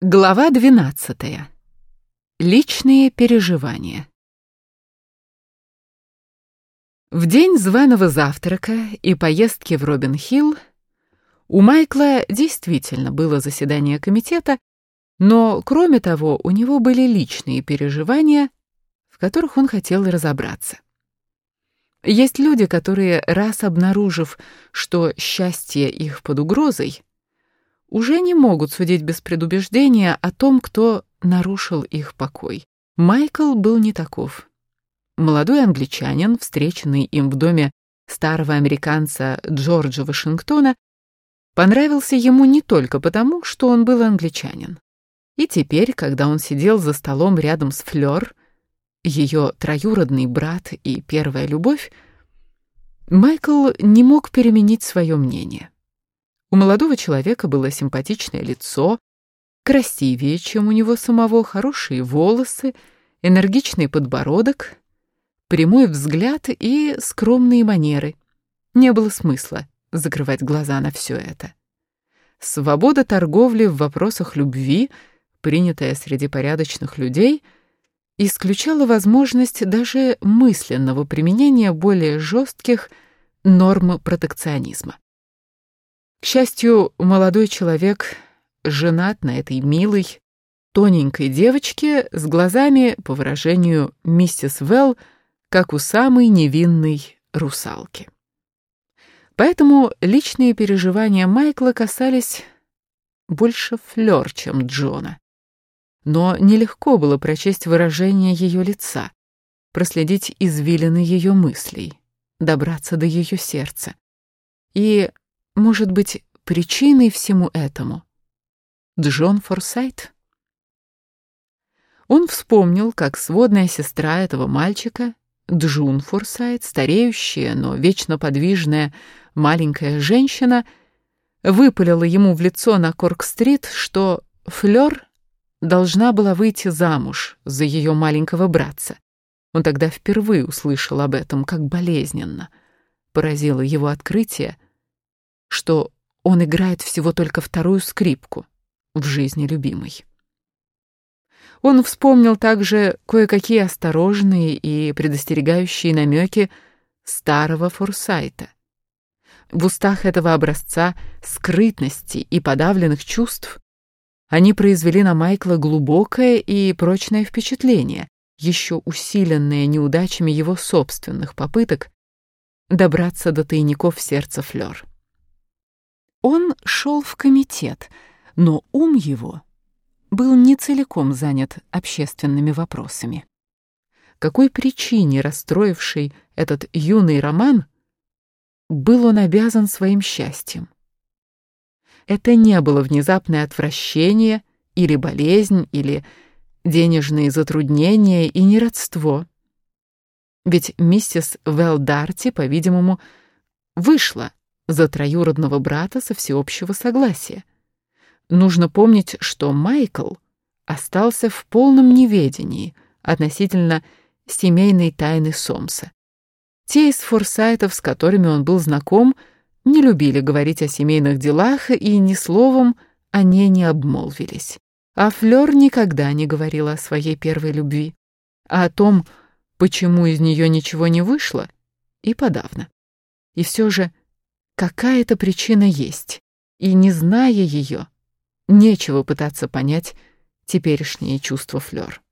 Глава 12. Личные переживания. В день званого завтрака и поездки в Робин-Хилл у Майкла действительно было заседание комитета, но, кроме того, у него были личные переживания, в которых он хотел разобраться. Есть люди, которые, раз обнаружив, что счастье их под угрозой, уже не могут судить без предубеждения о том, кто нарушил их покой. Майкл был не таков. Молодой англичанин, встреченный им в доме старого американца Джорджа Вашингтона, понравился ему не только потому, что он был англичанин. И теперь, когда он сидел за столом рядом с Флёр, ее троюродный брат и первая любовь, Майкл не мог переменить свое мнение. У молодого человека было симпатичное лицо, красивее, чем у него самого, хорошие волосы, энергичный подбородок, прямой взгляд и скромные манеры. Не было смысла закрывать глаза на все это. Свобода торговли в вопросах любви, принятая среди порядочных людей, исключала возможность даже мысленного применения более жестких норм протекционизма. К счастью, молодой человек женат на этой милой, тоненькой девочке с глазами, по выражению миссис Велл, как у самой невинной русалки. Поэтому личные переживания Майкла касались больше Флёр, чем Джона. Но нелегко было прочесть выражение ее лица, проследить извилины ее мыслей, добраться до ее сердца. И может быть, причиной всему этому Джон Форсайт? Он вспомнил, как сводная сестра этого мальчика, Джун Форсайт, стареющая, но вечно подвижная маленькая женщина, выпалила ему в лицо на Корк-стрит, что Флёр должна была выйти замуж за ее маленького братца. Он тогда впервые услышал об этом, как болезненно. Поразило его открытие — что он играет всего только вторую скрипку в жизни любимой. Он вспомнил также кое-какие осторожные и предостерегающие намеки старого Форсайта. В устах этого образца скрытности и подавленных чувств они произвели на Майкла глубокое и прочное впечатление, еще усиленное неудачами его собственных попыток добраться до тайников сердца Флёр. Он шел в комитет, но ум его был не целиком занят общественными вопросами. Какой причине, расстроившей этот юный роман, был он обязан своим счастьем? Это не было внезапное отвращение или болезнь, или денежные затруднения и не родство. Ведь миссис Велдарти, по-видимому, вышла за троюродного брата со всеобщего согласия. Нужно помнить, что Майкл остался в полном неведении относительно семейной тайны Сомса. Те из форсайтов, с которыми он был знаком, не любили говорить о семейных делах и ни словом о ней не обмолвились. А Флёр никогда не говорила о своей первой любви, а о том, почему из нее ничего не вышло, и подавно. И все же Какая-то причина есть, и, не зная ее, нечего пытаться понять теперешние чувства Флёр.